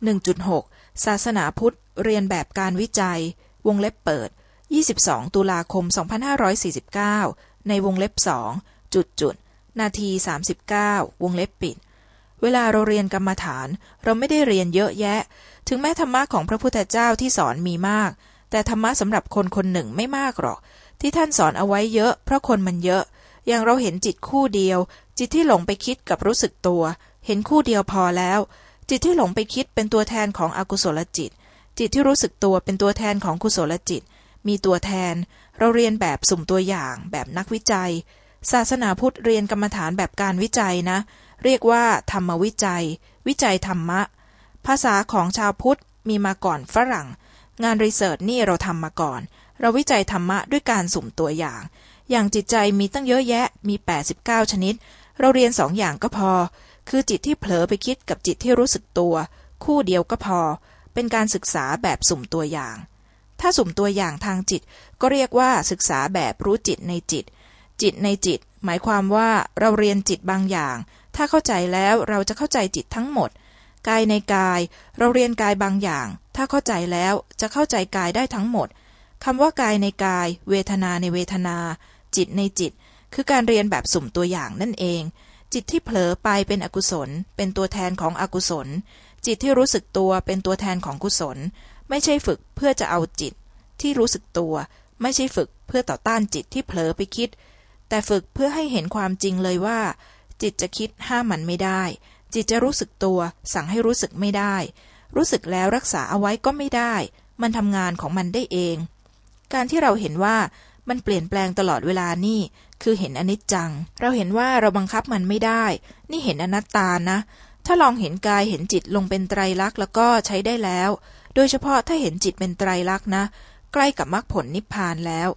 1.6 ศาสนาพุทธ เรียนแบบการวิจัย วงเล็บเปิด 22 ตุลาคม 2549 ในวงเล็บสองจุดจุด นาที 39 วงเล็บปิด เวลาเราเรียนกรรมฐาน เราไม่ได้เรียนเยอะแยะ ถึงแม้ธรรมะของพระพุทธเจ้าที่สอนมีมาก แต่ธรรมะสำหรับคนคนหนึ่งไม่มากหรอก ที่ท่านสอนเอาไว้เยอะ เพราะคนมันเยอะ อย่างเราเห็นจิตคู่เดียว จิตที่หลงไปคิดกับรู้สึกตัว เห็นคู่เดียวพอแล้ว จิตที่หลงไปคิดเป็นตัวแทนของอกุศลจิต จิตที่รู้สึกตัวเป็นตัวแทนของกุศลจิต มีตัวแทน เราเรียนแบบสุ่มตัวอย่าง แบบนักวิจัย ศาสนาพุทธเรียนกรรมฐานแบบการวิจัยนะ เรียกว่าธรรมวิจัย วิจัยธรรมะ ภาษาของชาวพุทธมีมาก่อนฝรั่ง งานรีเสิร์ชนี่เราทำมาก่อน เราวิจัยธรรมะด้วยการสุ่มตัวอย่าง อย่างจิตใจมีตั้งเยอะแยะ มี 89 ชนิด เราเรียนสองอย่างก็พอ คือจิตที่เผลอไปคิดกับจิตที่รู้สึกตัว คู่เดียวก็พอ เป็นการศึกษาแบบสุ่มตัวอย่าง ถ้าสุ่มตัวอย่างทางจิต ก็เรียกว่าศึกษาแบบรู้จิตในจิต จิตในจิต หมายความว่าเราเรียนจิตบางอย่าง ถ้าเข้าใจแล้วเราจะเข้าใจจิตทั้งหมด กายในกาย เราเรียนกายบางอย่าง ถ้าเข้าใจแล้วจะเข้าใจกายได้ทั้งหมดคำว่ากายในกาย เวทนาในเวทนา จิตในจิต คือการเรียนแบบสุ่มตัวอย่างนั่นเอง จิตที่เผลอไปเป็นอกุศล เป็นตัวแทนของอกุศล จิตที่รู้สึกตัวเป็นตัวแทนของกุศล ไม่ใช่ฝึกเพื่อจะเอาจิต ที่รู้สึกตัว ไม่ใช่ฝึกเพื่อต่อต้านจิตที่เผลอไปคิด แต่ฝึกเพื่อให้เห็นความจริงเลยว่า จิตจะคิดห้ามมันไม่ได้ จิตจะรู้สึกตัว สั่งให้รู้สึกไม่ได้ รู้สึกแล้วรักษาเอาไว้ก็ไม่ได้ มันทำงานของมันได้เอง การที่เราเห็นว่ามันเปลี่ยนแปลงตลอดเวลานี่ คือเห็นอนิจจัง เราเห็นว่าเราบังคับมันไม่ได้ นี่เห็นอนัตตานะ ถ้าลองเห็นกายเห็นจิตลงเป็นไตรลักษณ์แล้วก็ใช้ได้แล้ว โดยเฉพาะถ้าเห็นจิตเป็นไตรลักษณ์นะ ใกล้กับมรรคผลนิพพานแล้ว